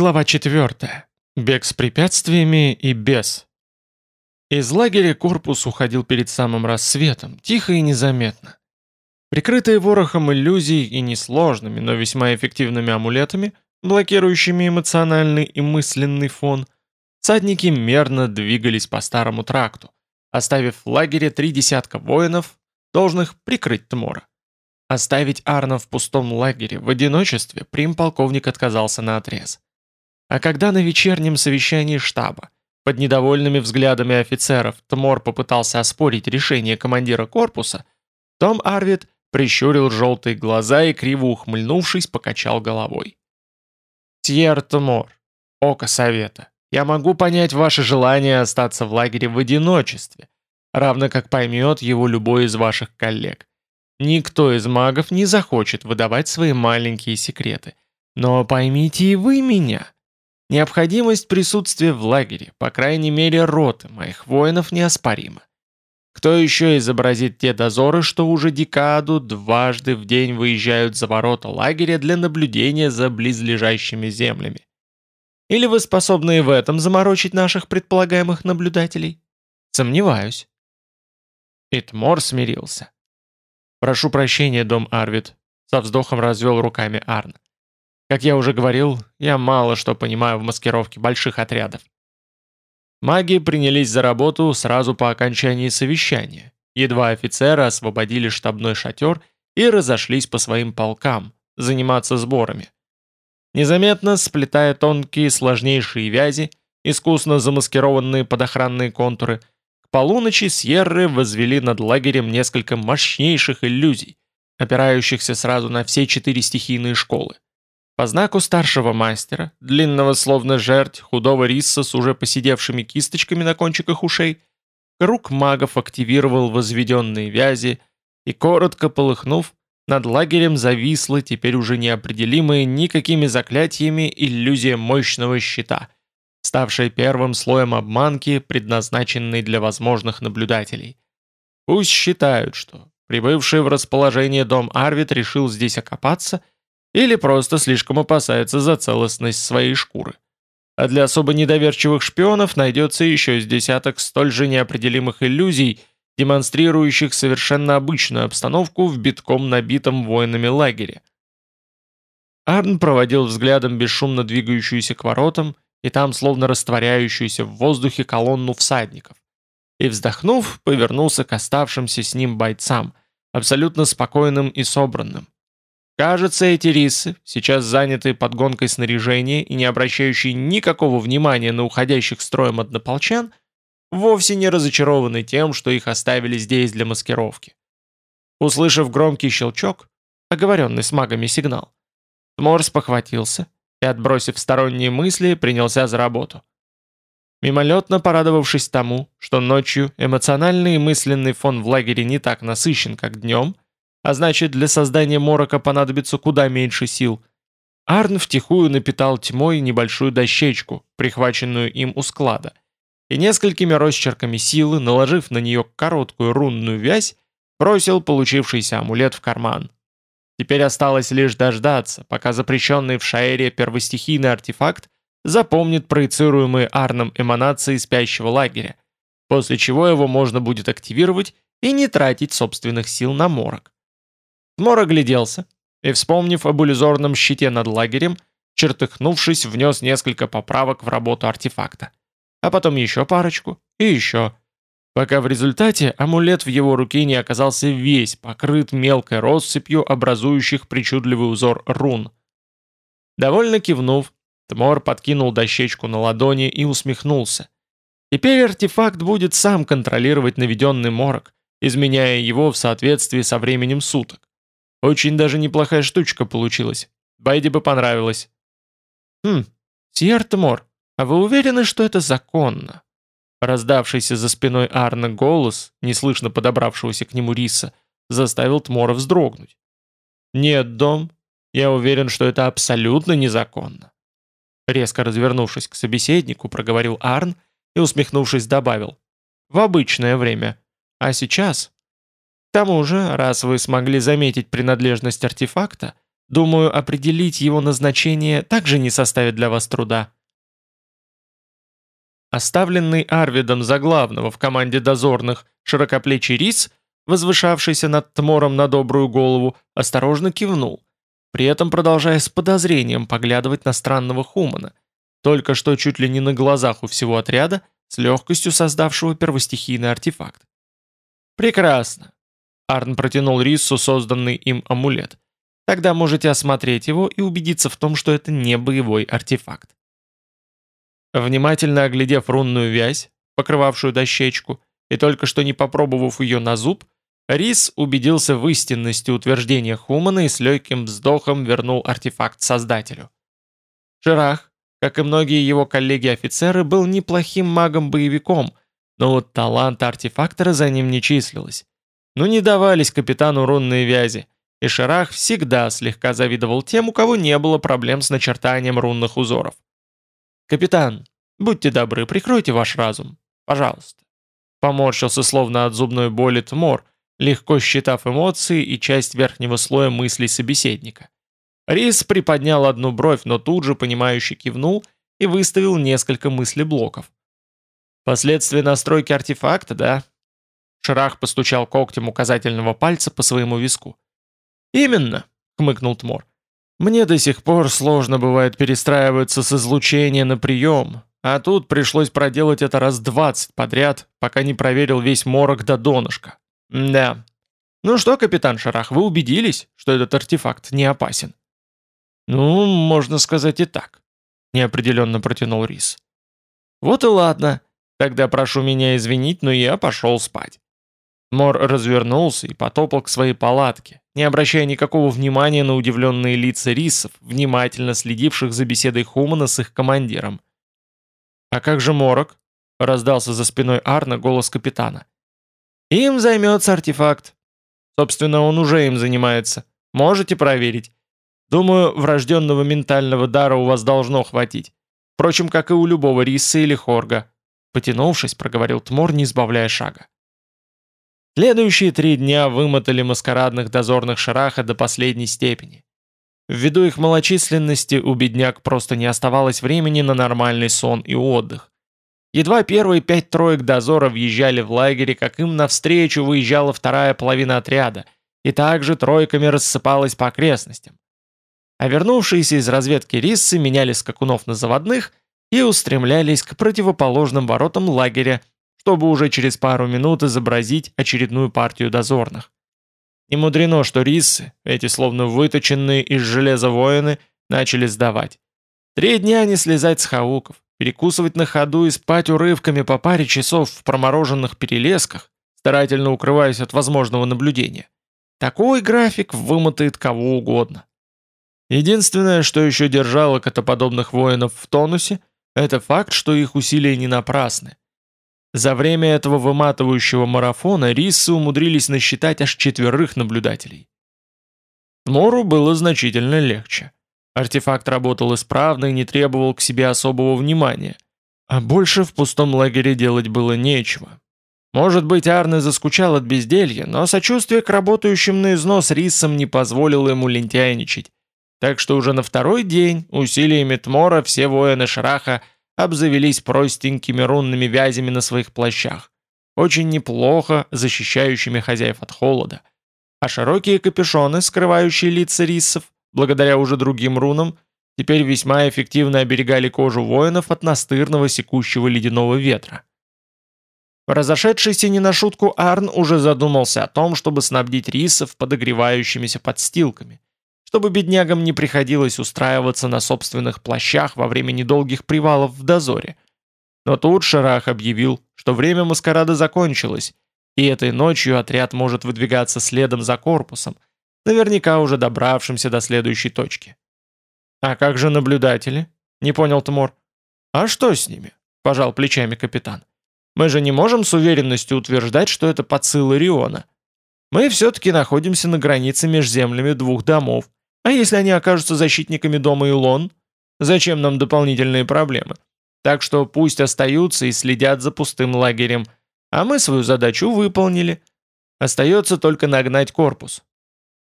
Глава 4. Бег с препятствиями и без. Из лагеря корпус уходил перед самым рассветом, тихо и незаметно. Прикрытые ворохом иллюзий и несложными, но весьма эффективными амулетами, блокирующими эмоциональный и мысленный фон, садники мерно двигались по старому тракту, оставив в лагере три десятка воинов, должных прикрыть Тмора. Оставить Арна в пустом лагере в одиночестве прим-полковник отказался на отрез. А когда на вечернем совещании штаба под недовольными взглядами офицеров Тмор попытался оспорить решение командира корпуса, Том Арвид прищурил желтые глаза и, криво ухмыльнувшись, покачал головой. «Тьер Тмор, око совета, я могу понять ваше желание остаться в лагере в одиночестве, равно как поймет его любой из ваших коллег. Никто из магов не захочет выдавать свои маленькие секреты. Но поймите и вы меня. Необходимость присутствия в лагере, по крайней мере роты моих воинов, неоспорима. Кто еще изобразит те дозоры, что уже декаду дважды в день выезжают за ворота лагеря для наблюдения за близлежащими землями? Или вы способны в этом заморочить наших предполагаемых наблюдателей? Сомневаюсь. Итмор смирился. «Прошу прощения, дом Арвид», — со вздохом развел руками Арн. Как я уже говорил, я мало что понимаю в маскировке больших отрядов. Маги принялись за работу сразу по окончании совещания. Едва офицеры освободили штабной шатер и разошлись по своим полкам, заниматься сборами. Незаметно сплетая тонкие сложнейшие вязи, искусно замаскированные под охранные контуры, к полуночи Сьерры возвели над лагерем несколько мощнейших иллюзий, опирающихся сразу на все четыре стихийные школы. По знаку старшего мастера, длинного словно жерть, худого риса с уже посидевшими кисточками на кончиках ушей, круг магов активировал возведенные вязи и, коротко полыхнув, над лагерем зависла теперь уже неопределимая никакими заклятиями иллюзия мощного щита, ставшая первым слоем обманки, предназначенной для возможных наблюдателей. Пусть считают, что прибывший в расположение дом Арвид решил здесь окопаться – или просто слишком опасается за целостность своей шкуры. А для особо недоверчивых шпионов найдется еще с десяток столь же неопределимых иллюзий, демонстрирующих совершенно обычную обстановку в битком набитом воинами лагере. Арн проводил взглядом бесшумно двигающуюся к воротам и там словно растворяющуюся в воздухе колонну всадников. И вздохнув, повернулся к оставшимся с ним бойцам, абсолютно спокойным и собранным. Кажется, эти рисы, сейчас занятые подгонкой снаряжения и не обращающие никакого внимания на уходящих строем однополчан, вовсе не разочарованы тем, что их оставили здесь для маскировки. Услышав громкий щелчок, оговоренный с магами сигнал, Морс похватился и, отбросив сторонние мысли, принялся за работу. Мимолетно порадовавшись тому, что ночью эмоциональный и мысленный фон в лагере не так насыщен, как днем – а значит для создания морока понадобится куда меньше сил. Арн втихую напитал тьмой небольшую дощечку, прихваченную им у склада, и несколькими росчерками силы, наложив на нее короткую рунную вязь, бросил получившийся амулет в карман. Теперь осталось лишь дождаться, пока запрещенный в Шаэре первостихийный артефакт запомнит проецируемые Арном эманации спящего лагеря, после чего его можно будет активировать и не тратить собственных сил на морок. Мор огляделся и, вспомнив об иллюзорном щите над лагерем, чертыхнувшись, внес несколько поправок в работу артефакта. А потом еще парочку и еще. Пока в результате амулет в его руке не оказался весь покрыт мелкой россыпью, образующих причудливый узор рун. Довольно кивнув, Тмор подкинул дощечку на ладони и усмехнулся. Теперь артефакт будет сам контролировать наведенный морок, изменяя его в соответствии со временем суток. Очень даже неплохая штучка получилась. Байде бы понравилось. Хм, Сьертмор, а вы уверены, что это законно? Раздавшийся за спиной Арна голос, неслышно подобравшегося к нему риса, заставил Тмора вздрогнуть. «Нет, Дом, я уверен, что это абсолютно незаконно». Резко развернувшись к собеседнику, проговорил Арн и, усмехнувшись, добавил. «В обычное время. А сейчас к тому же, раз вы смогли заметить принадлежность артефакта, Думаю, определить его назначение также не составит для вас труда. Оставленный Арвидом за главного в команде дозорных широкоплечий рис, возвышавшийся над Тмором на добрую голову, осторожно кивнул, при этом продолжая с подозрением поглядывать на странного Хумана, только что чуть ли не на глазах у всего отряда, с легкостью создавшего первостихийный артефакт. «Прекрасно!» Арн протянул Риссу созданный им амулет. «Тогда можете осмотреть его и убедиться в том, что это не боевой артефакт». Внимательно оглядев рунную вязь, покрывавшую дощечку, и только что не попробовав ее на зуб, Рис убедился в истинности утверждения Хумана и с легким вздохом вернул артефакт создателю. Ширах, как и многие его коллеги-офицеры, был неплохим магом-боевиком, но вот таланта артефактора за ним не числилось. Но не давались капитану рунные вязи, и Ширах всегда слегка завидовал тем, у кого не было проблем с начертанием рунных узоров. «Капитан, будьте добры, прикройте ваш разум. Пожалуйста». Поморщился словно от зубной боли Тмор, легко считав эмоции и часть верхнего слоя мыслей собеседника. Рис приподнял одну бровь, но тут же, понимающе кивнул и выставил несколько мыслеблоков. «Последствия настройки артефакта, да?» Шрах постучал когтем указательного пальца по своему виску. «Именно», — хмыкнул Тмор. Мне до сих пор сложно бывает перестраиваться с излучения на прием, а тут пришлось проделать это раз двадцать подряд, пока не проверил весь морок до донышка. Да. Ну что, капитан Шарах, вы убедились, что этот артефакт не опасен? Ну, можно сказать и так, неопределенно протянул Рис. Вот и ладно, тогда прошу меня извинить, но я пошел спать. Мор развернулся и потопал к своей палатке, не обращая никакого внимания на удивленные лица рисов, внимательно следивших за беседой Хумана с их командиром. «А как же Морок?» — раздался за спиной Арна голос капитана. «Им займется артефакт. Собственно, он уже им занимается. Можете проверить. Думаю, врожденного ментального дара у вас должно хватить. Впрочем, как и у любого риса или хорга». Потянувшись, проговорил Тмор, не избавляя шага. Следующие три дня вымотали маскарадных дозорных шараха до последней степени. Ввиду их малочисленности у бедняк просто не оставалось времени на нормальный сон и отдых. Едва первые пять троек дозора въезжали в лагере, как им навстречу выезжала вторая половина отряда, и также тройками рассыпалась по окрестностям. А вернувшиеся из разведки риссы меняли скакунов на заводных и устремлялись к противоположным воротам лагеря, чтобы уже через пару минут изобразить очередную партию дозорных. Не мудрено, что риссы, эти словно выточенные из железа воины, начали сдавать. Три дня не слезать с хауков, перекусывать на ходу и спать урывками по паре часов в промороженных перелесках, старательно укрываясь от возможного наблюдения. Такой график вымотает кого угодно. Единственное, что еще держало котоподобных воинов в тонусе, это факт, что их усилия не напрасны. За время этого выматывающего марафона риссы умудрились насчитать аж четверых наблюдателей. Мору было значительно легче. Артефакт работал исправно и не требовал к себе особого внимания. А больше в пустом лагере делать было нечего. Может быть, Арне заскучал от безделья, но сочувствие к работающим на износ рисам не позволило ему лентяйничать. Так что уже на второй день усилиями Тмора все воины Шраха – обзавелись простенькими рунными вязями на своих плащах, очень неплохо защищающими хозяев от холода. А широкие капюшоны, скрывающие лица рисов, благодаря уже другим рунам, теперь весьма эффективно оберегали кожу воинов от настырного секущего ледяного ветра. Разошедшийся не на шутку Арн уже задумался о том, чтобы снабдить рисов подогревающимися подстилками – чтобы беднягам не приходилось устраиваться на собственных плащах во время недолгих привалов в дозоре. Но тут Шарах объявил, что время маскарада закончилось, и этой ночью отряд может выдвигаться следом за корпусом, наверняка уже добравшимся до следующей точки. «А как же наблюдатели?» — не понял Тмор. «А что с ними?» — пожал плечами капитан. «Мы же не можем с уверенностью утверждать, что это подсылы Риона. Мы все-таки находимся на границе между землями двух домов, а если они окажутся защитниками дома Илон? Зачем нам дополнительные проблемы? Так что пусть остаются и следят за пустым лагерем, а мы свою задачу выполнили. Остается только нагнать корпус.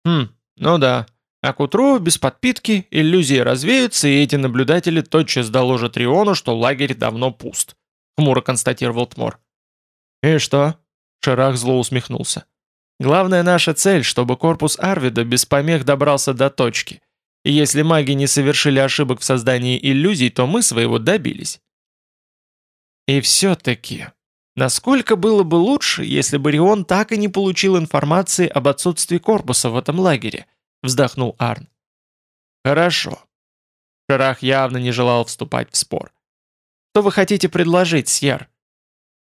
Хм, ну да, А к утру, без подпитки, иллюзии развеются, и эти наблюдатели тотчас доложат Риону, что лагерь давно пуст», — хмуро констатировал Тмор. «И что?» — Шарах зло усмехнулся. «Главная наша цель, чтобы корпус Арвида без помех добрался до точки. И если маги не совершили ошибок в создании иллюзий, то мы своего добились». «И все-таки», Насколько было бы лучше, если бы Рион так и не получил информации об отсутствии корпуса в этом лагере? Вздохнул Арн. Хорошо. Шарах явно не желал вступать в спор. Что вы хотите предложить, Сьер?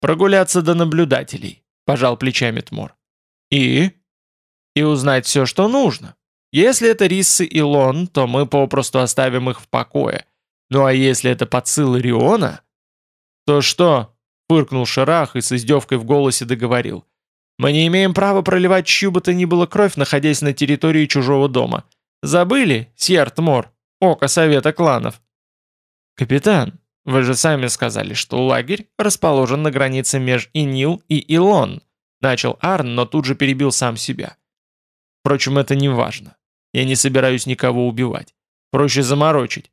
Прогуляться до наблюдателей, пожал плечами Тмор. И? И узнать все, что нужно. Если это Риссы и Лон, то мы попросту оставим их в покое. Ну а если это подсылы Риона, то что, Фыркнул Шарах и с издевкой в голосе договорил. «Мы не имеем права проливать чью бы то ни было кровь, находясь на территории чужого дома. Забыли, Сьерт Мор, око совета кланов?» «Капитан, вы же сами сказали, что лагерь расположен на границе меж Инил и Илон», начал Арн, но тут же перебил сам себя. Впрочем, это не важно. Я не собираюсь никого убивать. Проще заморочить.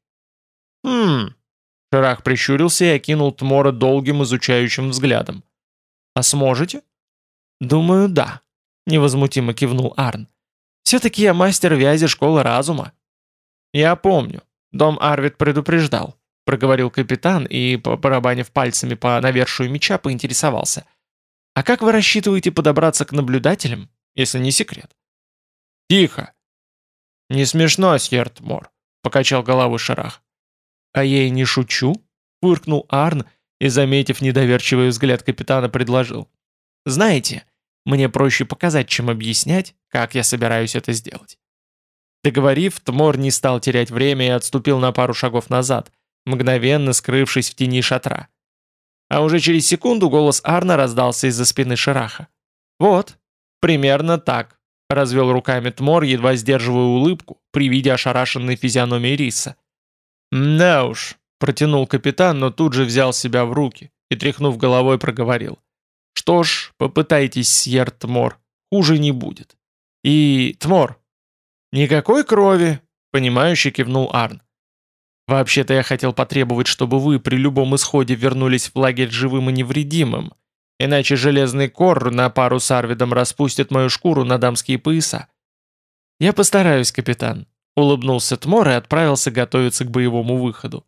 «Хм, Шарах прищурился и окинул Тмора долгим изучающим взглядом. «А сможете?» «Думаю, да», — невозмутимо кивнул Арн. «Все-таки я мастер вязи школы разума». «Я помню. Дом Арвид предупреждал», — проговорил капитан и, барабанив пальцами по навершию меча, поинтересовался. «А как вы рассчитываете подобраться к наблюдателям, если не секрет?» «Тихо!» «Не смешно, Сьертмор», — покачал головой Шарах. «А я и не шучу», — фыркнул Арн и, заметив недоверчивый взгляд капитана, предложил. «Знаете, мне проще показать, чем объяснять, как я собираюсь это сделать». Договорив, Тмор не стал терять время и отступил на пару шагов назад, мгновенно скрывшись в тени шатра. А уже через секунду голос Арна раздался из-за спины Шараха. «Вот, примерно так», — развел руками Тмор, едва сдерживая улыбку при виде ошарашенной физиономии Риса. «Да уж», — протянул капитан, но тут же взял себя в руки и, тряхнув головой, проговорил. «Что ж, попытайтесь, Сьер Тмор, хуже не будет. И, Тмор...» «Никакой крови», — понимающе кивнул Арн. «Вообще-то я хотел потребовать, чтобы вы при любом исходе вернулись в лагерь живым и невредимым, иначе железный кор на пару с Арвидом распустит мою шкуру на дамские пояса». «Я постараюсь, капитан», Улыбнулся Тмор и отправился готовиться к боевому выходу.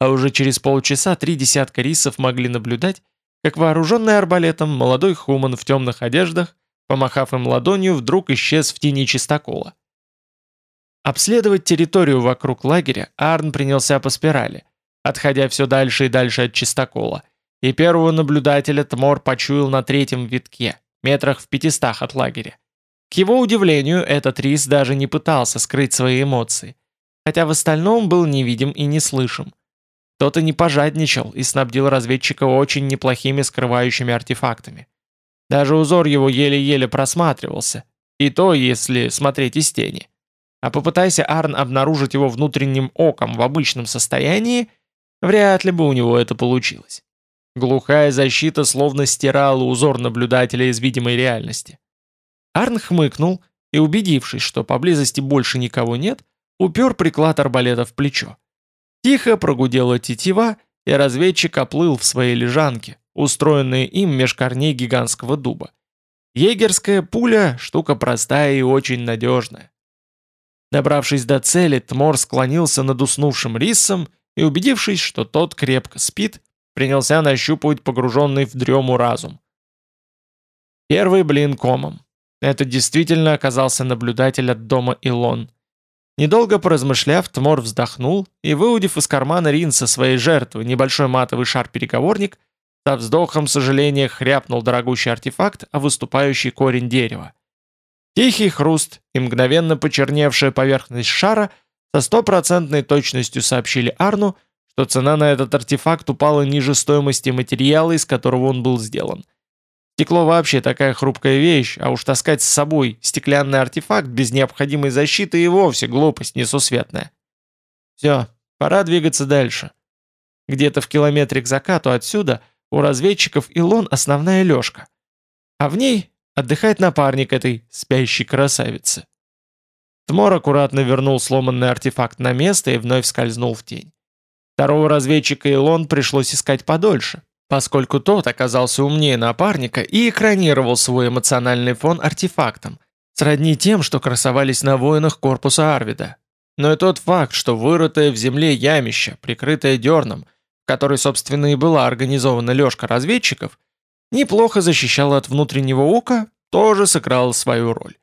А уже через полчаса три десятка рисов могли наблюдать, как вооруженный арбалетом молодой хуман в темных одеждах, помахав им ладонью, вдруг исчез в тени чистокола. Обследовать территорию вокруг лагеря Арн принялся по спирали, отходя все дальше и дальше от чистокола, и первого наблюдателя Тмор почуял на третьем витке, метрах в пятистах от лагеря. К его удивлению, этот рис даже не пытался скрыть свои эмоции, хотя в остальном был невидим и неслышим. Кто-то не пожадничал и снабдил разведчика очень неплохими скрывающими артефактами. Даже узор его еле-еле просматривался, и то, если смотреть из тени. А попытайся Арн обнаружить его внутренним оком в обычном состоянии, вряд ли бы у него это получилось. Глухая защита словно стирала узор наблюдателя из видимой реальности. Арн хмыкнул и, убедившись, что поблизости больше никого нет, упер приклад арбалета в плечо. Тихо прогудела тетива, и разведчик оплыл в своей лежанке, устроенной им меж корней гигантского дуба. Егерская пуля – штука простая и очень надежная. Добравшись до цели, Тмор склонился над уснувшим рисом и, убедившись, что тот крепко спит, принялся нащупывать погруженный в дрему разум. Первый блин комом. Это действительно оказался наблюдатель от дома Илон. Недолго поразмышляв, Тмор вздохнул и, выудив из кармана ринса своей жертвы небольшой матовый шар-переговорник, со вздохом сожаления хряпнул дорогущий артефакт, о выступающий корень дерева. Тихий хруст и мгновенно почерневшая поверхность шара со стопроцентной точностью сообщили Арну, что цена на этот артефакт упала ниже стоимости материала, из которого он был сделан. Стекло вообще такая хрупкая вещь, а уж таскать с собой стеклянный артефакт без необходимой защиты и вовсе глупость несусветная. Все, пора двигаться дальше. Где-то в километре к закату отсюда у разведчиков Илон основная лёжка. А в ней отдыхает напарник этой спящей красавицы. Тмор аккуратно вернул сломанный артефакт на место и вновь скользнул в тень. Второго разведчика Илон пришлось искать подольше, поскольку тот оказался умнее напарника и экранировал свой эмоциональный фон артефактом, сродни тем, что красовались на воинах корпуса Арвида. Но и тот факт, что вырытое в земле ямище, прикрытое дерном, в которой, собственно, и была организована лёжка разведчиков, неплохо защищало от внутреннего ока, тоже сыграло свою роль.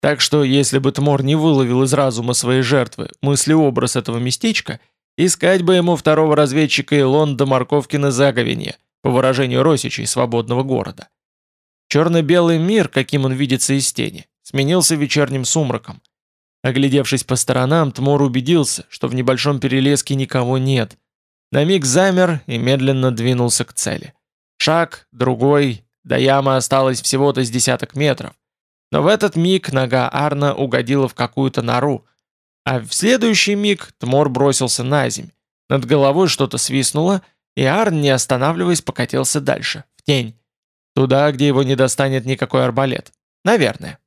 Так что, если бы Тмор не выловил из разума своей жертвы мыслеобраз этого местечка, искать бы ему второго разведчика Илон до морковки на заговенье, по выражению Росичей свободного города. Черно-белый мир, каким он видится из тени, сменился вечерним сумраком. Оглядевшись по сторонам, Тмор убедился, что в небольшом перелеске никого нет. На миг замер и медленно двинулся к цели. Шаг, другой, до ямы осталось всего-то с десяток метров. Но в этот миг нога Арна угодила в какую-то нору, а в следующий миг Тмор бросился на земь. Над головой что-то свистнуло, и Арн, не останавливаясь, покатился дальше, в тень. Туда, где его не достанет никакой арбалет. Наверное.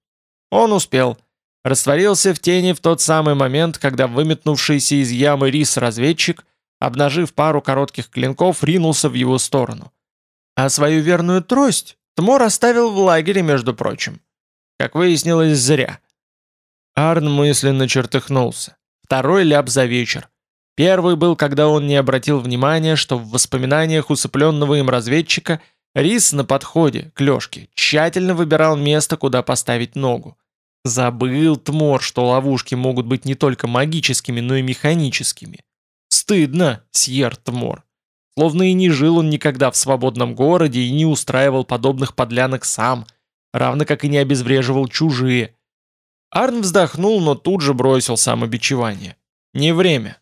Он успел. Растворился в тени в тот самый момент, когда выметнувшийся из ямы рис-разведчик, обнажив пару коротких клинков, ринулся в его сторону. А свою верную трость Тмор оставил в лагере, между прочим. Как выяснилось, зря. Арн мысленно чертыхнулся. Второй ляп за вечер. Первый был, когда он не обратил внимания, что в воспоминаниях усыпленного им разведчика Рис на подходе, к Лешке, тщательно выбирал место, куда поставить ногу. Забыл Тмор, что ловушки могут быть не только магическими, но и механическими. Стыдно, Сьер Тмор. Словно и не жил он никогда в свободном городе и не устраивал подобных подлянок сам – равно как и не обезвреживал чужие. Арн вздохнул, но тут же бросил самобичевание. Не время.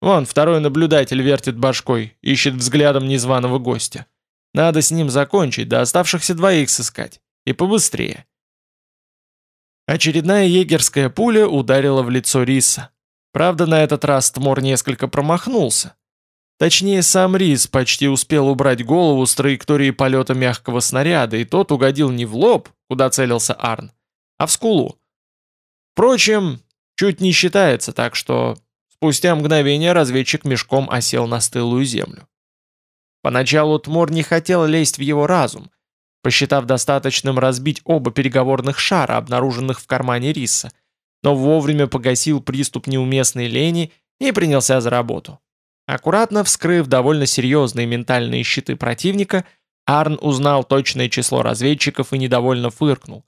Вон, второй наблюдатель вертит башкой, ищет взглядом незваного гостя. Надо с ним закончить, да оставшихся двоих сыскать. И побыстрее. Очередная егерская пуля ударила в лицо Риса. Правда, на этот раз Тмор несколько промахнулся. Точнее, сам Рис почти успел убрать голову с траектории полета мягкого снаряда, и тот угодил не в лоб, куда целился Арн, а в скулу. Впрочем, чуть не считается, так что спустя мгновение разведчик мешком осел на стылую землю. Поначалу Тмор не хотел лезть в его разум, посчитав достаточным разбить оба переговорных шара, обнаруженных в кармане Риса, но вовремя погасил приступ неуместной лени и принялся за работу. Аккуратно вскрыв довольно серьезные ментальные щиты противника, Арн узнал точное число разведчиков и недовольно фыркнул.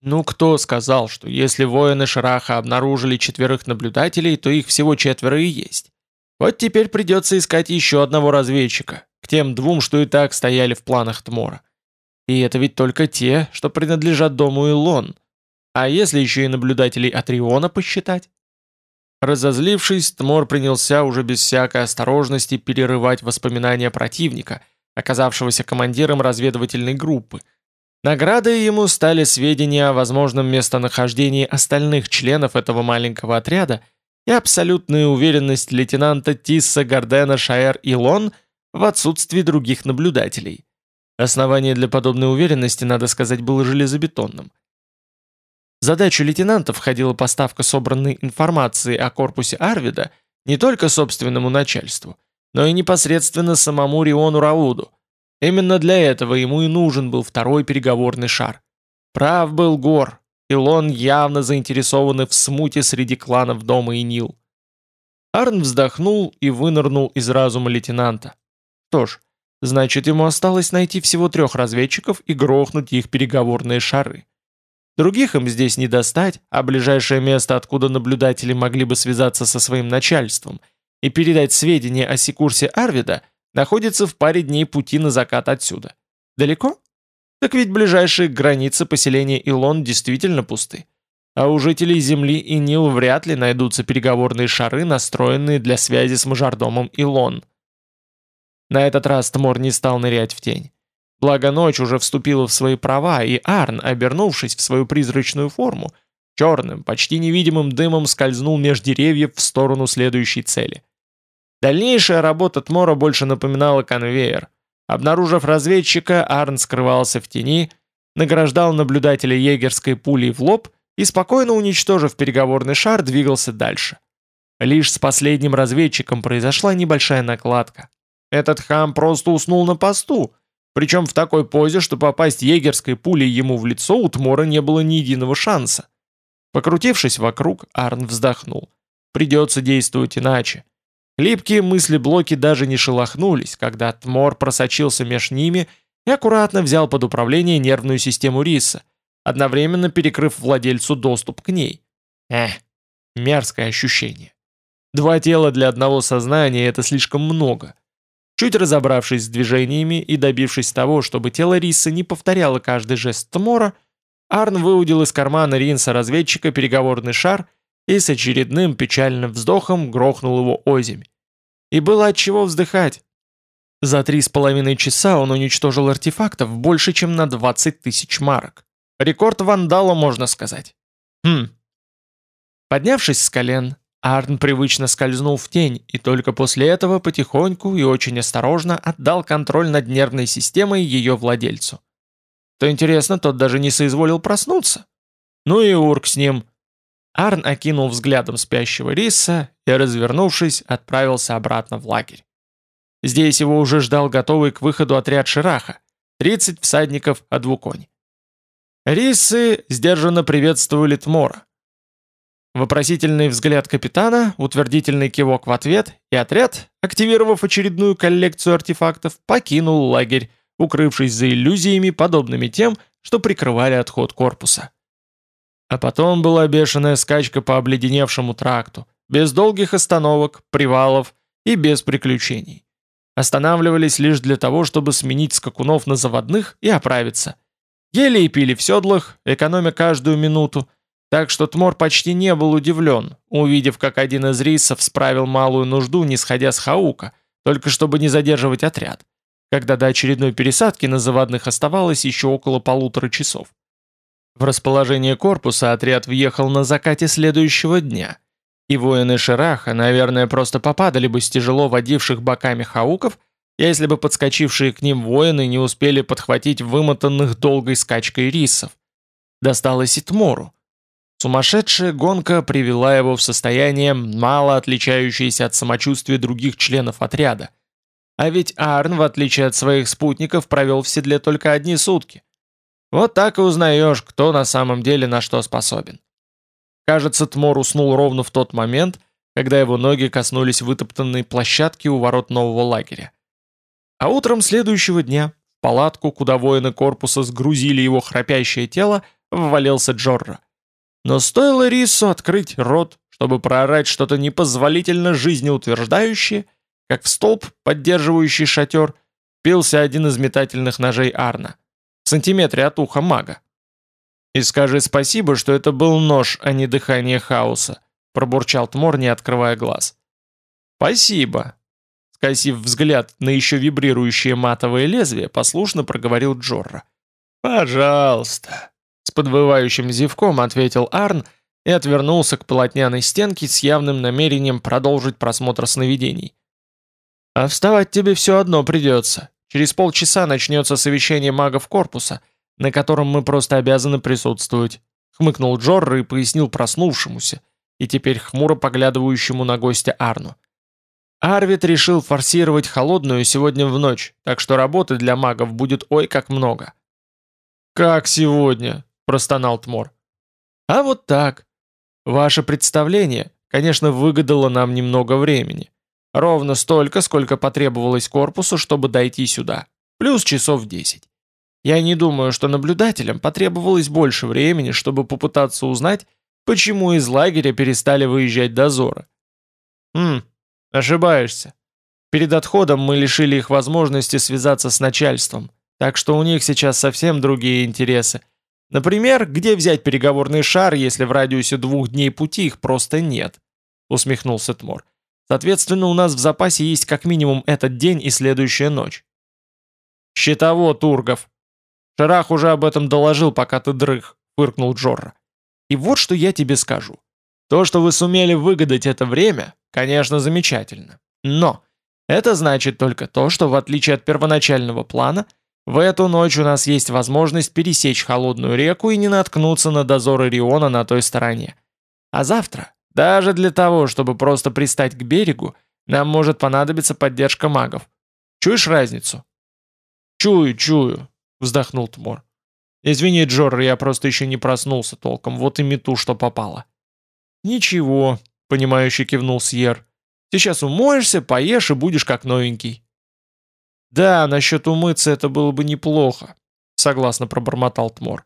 Ну кто сказал, что если воины Шараха обнаружили четверых наблюдателей, то их всего четверо и есть? Вот теперь придется искать еще одного разведчика, к тем двум, что и так стояли в планах Тмора. И это ведь только те, что принадлежат дому Илон. А если еще и наблюдателей Атриона посчитать? Разозлившись, Тмор принялся уже без всякой осторожности перерывать воспоминания противника, оказавшегося командиром разведывательной группы. Наградой ему стали сведения о возможном местонахождении остальных членов этого маленького отряда и абсолютная уверенность лейтенанта Тисса Гардена Шаэр Илон в отсутствии других наблюдателей. Основание для подобной уверенности, надо сказать, было железобетонным – задачу лейтенанта входила поставка собранной информации о корпусе Арвида не только собственному начальству, но и непосредственно самому Риону Рауду. Именно для этого ему и нужен был второй переговорный шар. Прав был Гор, Илон явно заинтересованы в смуте среди кланов Дома и Нил. Арн вздохнул и вынырнул из разума лейтенанта. Что ж, значит ему осталось найти всего трех разведчиков и грохнуть их переговорные шары. Других им здесь не достать, а ближайшее место, откуда наблюдатели могли бы связаться со своим начальством и передать сведения о Секурсе Арвида, находится в паре дней пути на закат отсюда. Далеко? Так ведь ближайшие границы поселения Илон действительно пусты. А у жителей Земли и Нил вряд ли найдутся переговорные шары, настроенные для связи с мажордомом Илон. На этот раз Тмор не стал нырять в тень. Благо ночь уже вступила в свои права, и Арн, обернувшись в свою призрачную форму, черным, почти невидимым дымом скользнул меж деревьев в сторону следующей цели. Дальнейшая работа Тмора больше напоминала конвейер. Обнаружив разведчика, Арн скрывался в тени, награждал наблюдателя егерской пулей в лоб и, спокойно уничтожив переговорный шар, двигался дальше. Лишь с последним разведчиком произошла небольшая накладка. Этот хам просто уснул на посту, причем в такой позе, что попасть егерской пулей ему в лицо у Тмора не было ни единого шанса. Покрутившись вокруг, Арн вздохнул. Придется действовать иначе. Липкие мысли-блоки даже не шелохнулись, когда Тмор просочился меж ними и аккуратно взял под управление нервную систему Риса, одновременно перекрыв владельцу доступ к ней. Эх, мерзкое ощущение. Два тела для одного сознания — это слишком много. Чуть разобравшись с движениями и добившись того, чтобы тело Риса не повторяло каждый жест Тмора, Арн выудил из кармана Ринса-разведчика переговорный шар и с очередным печальным вздохом грохнул его озимь. И было от чего вздыхать. За три с половиной часа он уничтожил артефактов больше, чем на 20 тысяч марок. Рекорд вандала, можно сказать. Хм. Поднявшись с колен, Арн привычно скользнул в тень и только после этого потихоньку и очень осторожно отдал контроль над нервной системой ее владельцу. То интересно, тот даже не соизволил проснуться. Ну и урк с ним. Арн окинул взглядом спящего Риса и, развернувшись, отправился обратно в лагерь. Здесь его уже ждал готовый к выходу отряд Шираха, 30 всадников о двуконь. Рисы сдержанно приветствовали Тмора. Вопросительный взгляд капитана, утвердительный кивок в ответ, и отряд, активировав очередную коллекцию артефактов, покинул лагерь, укрывшись за иллюзиями, подобными тем, что прикрывали отход корпуса. А потом была бешеная скачка по обледеневшему тракту, без долгих остановок, привалов и без приключений. Останавливались лишь для того, чтобы сменить скакунов на заводных и оправиться. Ели и пили в седлах, экономя каждую минуту, так что Тмор почти не был удивлен, увидев, как один из рейсов справил малую нужду, не сходя с Хаука, только чтобы не задерживать отряд, когда до очередной пересадки на заводных оставалось еще около полутора часов. В расположение корпуса отряд въехал на закате следующего дня, и воины Шираха, наверное, просто попадали бы с тяжело водивших боками хауков, если бы подскочившие к ним воины не успели подхватить вымотанных долгой скачкой рисов. Досталось и Тмору. Сумасшедшая гонка привела его в состояние, мало отличающееся от самочувствия других членов отряда. А ведь Арн, в отличие от своих спутников, провел в седле только одни сутки. Вот так и узнаешь, кто на самом деле на что способен. Кажется, Тмор уснул ровно в тот момент, когда его ноги коснулись вытоптанной площадки у ворот нового лагеря. А утром следующего дня в палатку, куда воины корпуса сгрузили его храпящее тело, ввалился Джорра. Но стоило Рису открыть рот, чтобы проорать что-то непозволительно жизнеутверждающее, как в столб, поддерживающий шатер, пился один из метательных ножей Арна, в сантиметре от уха мага. «И скажи спасибо, что это был нож, а не дыхание хаоса», пробурчал Тмор, не открывая глаз. «Спасибо», скосив взгляд на еще вибрирующее матовое лезвие, послушно проговорил Джорра. «Пожалуйста», с подвывающим зевком ответил Арн и отвернулся к полотняной стенке с явным намерением продолжить просмотр сновидений. «А вставать тебе все одно придется. Через полчаса начнется совещание магов корпуса, на котором мы просто обязаны присутствовать», хмыкнул Джорр и пояснил проснувшемуся и теперь хмуро поглядывающему на гостя Арну. Арвид решил форсировать холодную сегодня в ночь, так что работы для магов будет ой как много. «Как сегодня?» – простонал Тмор. «А вот так. Ваше представление, конечно, выгадало нам немного времени. Ровно столько, сколько потребовалось корпусу, чтобы дойти сюда. Плюс часов 10. Я не думаю, что наблюдателям потребовалось больше времени, чтобы попытаться узнать, почему из лагеря перестали выезжать дозоры. Хм, ошибаешься. Перед отходом мы лишили их возможности связаться с начальством, так что у них сейчас совсем другие интересы – Например, где взять переговорный шар, если в радиусе двух дней пути их просто нет? Усмехнулся Тмор. Соответственно, у нас в запасе есть как минимум этот день и следующая ночь. Щитово, Тургов. Шарах уже об этом доложил, пока ты дрых, фыркнул Джорра. И вот что я тебе скажу. То, что вы сумели выгадать это время, конечно, замечательно. Но это значит только то, что в отличие от первоначального плана – В эту ночь у нас есть возможность пересечь холодную реку и не наткнуться на дозоры Риона на той стороне. А завтра, даже для того, чтобы просто пристать к берегу, нам может понадобиться поддержка магов. Чуешь разницу?» «Чую, чую», — вздохнул Тмор. «Извини, Джор, я просто еще не проснулся толком, вот и мету, что попало». «Ничего», — понимающе кивнул Сьер. «Сейчас умоешься, поешь и будешь как новенький». «Да, насчет умыться это было бы неплохо», — согласно пробормотал Тмор.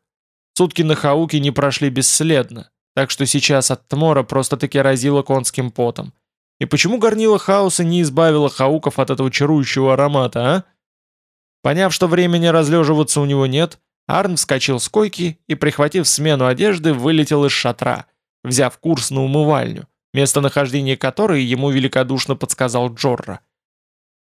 «Сутки на Хауке не прошли бесследно, так что сейчас от Тмора просто-таки разило конским потом. И почему горнило хаоса не избавило Хауков от этого чарующего аромата, а?» Поняв, что времени разлеживаться у него нет, Арн вскочил с койки и, прихватив смену одежды, вылетел из шатра, взяв курс на умывальню, местонахождение которой ему великодушно подсказал Джорра.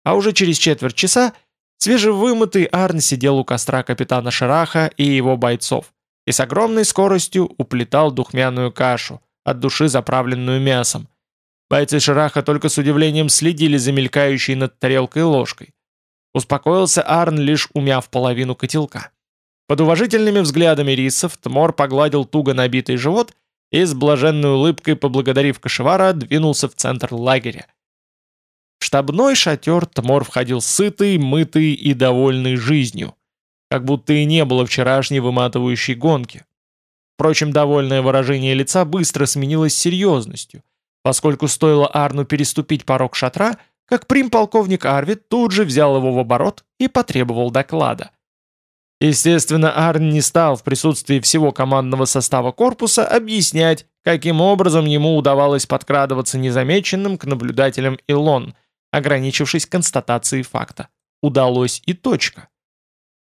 А уже через четверть часа свежевымытый Арн сидел у костра капитана Шараха и его бойцов и с огромной скоростью уплетал духмяную кашу, от души заправленную мясом. Бойцы Шараха только с удивлением следили за мелькающей над тарелкой ложкой. Успокоился Арн, лишь умяв половину котелка. Под уважительными взглядами рисов Тмор погладил туго набитый живот и с блаженной улыбкой, поблагодарив кошевара, двинулся в центр лагеря. В штабной шатер Тмор входил сытый, мытый и довольный жизнью, как будто и не было вчерашней выматывающей гонки. Впрочем, довольное выражение лица быстро сменилось серьезностью, поскольку стоило Арну переступить порог шатра, как прим-полковник Арвид тут же взял его в оборот и потребовал доклада. Естественно, Арн не стал в присутствии всего командного состава корпуса объяснять, каким образом ему удавалось подкрадываться незамеченным к наблюдателям Илон, ограничившись констатацией факта. Удалось и точка.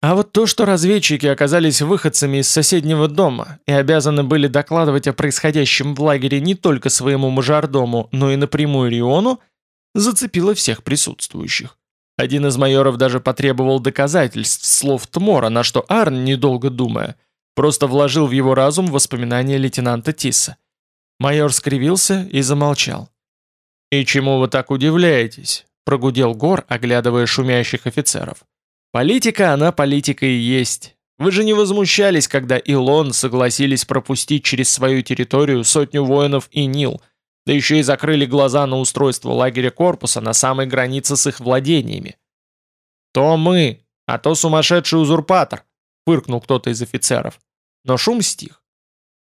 А вот то, что разведчики оказались выходцами из соседнего дома и обязаны были докладывать о происходящем в лагере не только своему мажордому, но и напрямую Риону, зацепило всех присутствующих. Один из майоров даже потребовал доказательств слов Тмора, на что Арн, недолго думая, просто вложил в его разум воспоминания лейтенанта Тисса. Майор скривился и замолчал. «И чему вы так удивляетесь?» – прогудел Гор, оглядывая шумящих офицеров. «Политика, она политика и есть. Вы же не возмущались, когда Илон согласились пропустить через свою территорию сотню воинов и Нил, да еще и закрыли глаза на устройство лагеря корпуса на самой границе с их владениями. «То мы, а то сумасшедший узурпатор», — фыркнул кто-то из офицеров. Но шум стих.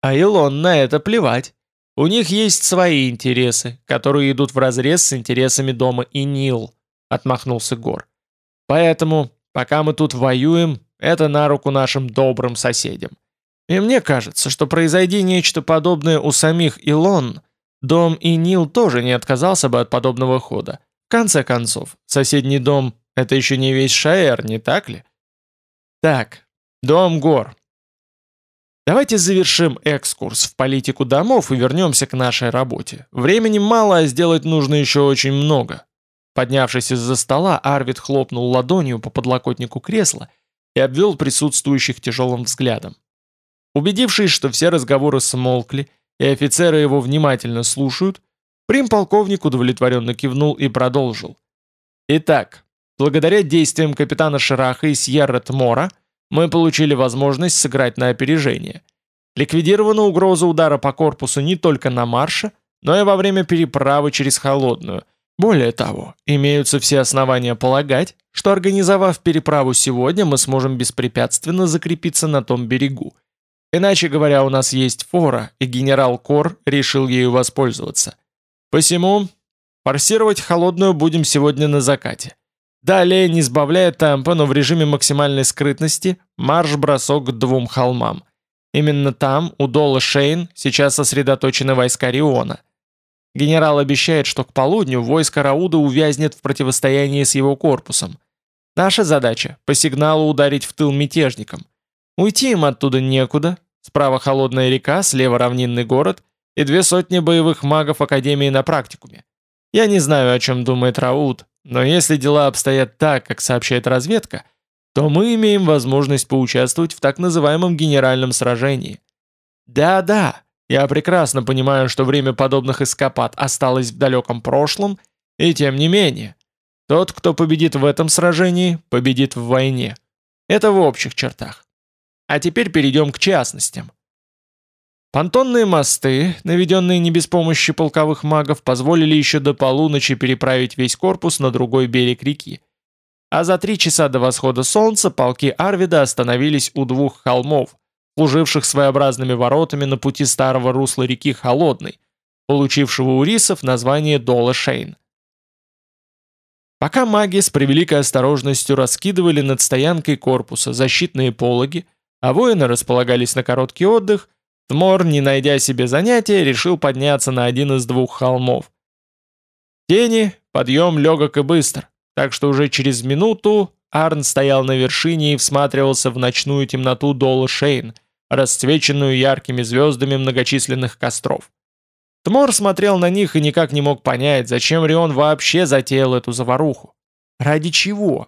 А Илон на это плевать. У них есть свои интересы, которые идут вразрез с интересами дома и Нил, отмахнулся Гор. Поэтому, пока мы тут воюем, это на руку нашим добрым соседям. И мне кажется, что произойди нечто подобное у самих Илон, дом и Нил тоже не отказался бы от подобного хода. В конце концов, соседний дом – это еще не весь Шаэр, не так ли? Так, дом гор, Давайте завершим экскурс в политику домов и вернемся к нашей работе. Времени мало, а сделать нужно еще очень много. Поднявшись из-за стола, Арвид хлопнул ладонью по подлокотнику кресла и обвел присутствующих тяжелым взглядом. Убедившись, что все разговоры смолкли и офицеры его внимательно слушают, прим-полковник удовлетворенно кивнул и продолжил. Итак, благодаря действиям капитана Шираха и Сьерра Тмора – мы получили возможность сыграть на опережение. Ликвидирована угроза удара по корпусу не только на марше, но и во время переправы через Холодную. Более того, имеются все основания полагать, что организовав переправу сегодня, мы сможем беспрепятственно закрепиться на том берегу. Иначе говоря, у нас есть фора, и генерал Кор решил ею воспользоваться. Посему форсировать Холодную будем сегодня на закате. Далее, не сбавляя темпа, но в режиме максимальной скрытности, марш-бросок к двум холмам. Именно там, у Дола Шейн, сейчас сосредоточены войска Риона. Генерал обещает, что к полудню войско Рауда увязнет в противостоянии с его корпусом. Наша задача – по сигналу ударить в тыл мятежникам. Уйти им оттуда некуда, справа холодная река, слева равнинный город и две сотни боевых магов Академии на практикуме. Я не знаю, о чем думает Рауд, но если дела обстоят так, как сообщает разведка, то мы имеем возможность поучаствовать в так называемом генеральном сражении. Да-да, я прекрасно понимаю, что время подобных эскапад осталось в далеком прошлом, и тем не менее, тот, кто победит в этом сражении, победит в войне. Это в общих чертах. А теперь перейдем к частностям. Понтонные мосты, наведенные не без помощи полковых магов, позволили еще до полуночи переправить весь корпус на другой берег реки. А за три часа до восхода солнца полки Арвида остановились у двух холмов, служивших своеобразными воротами на пути старого русла реки Холодной, получившего у рисов название Дола Шейн. Пока маги с превеликой осторожностью раскидывали над стоянкой корпуса защитные пологи, а воины располагались на короткий отдых, Тмор, не найдя себе занятия, решил подняться на один из двух холмов. Тени, подъем легок и быстр, так что уже через минуту Арн стоял на вершине и всматривался в ночную темноту Дола Шейн, расцвеченную яркими звездами многочисленных костров. Тмор смотрел на них и никак не мог понять, зачем Рион вообще затеял эту заваруху. Ради чего?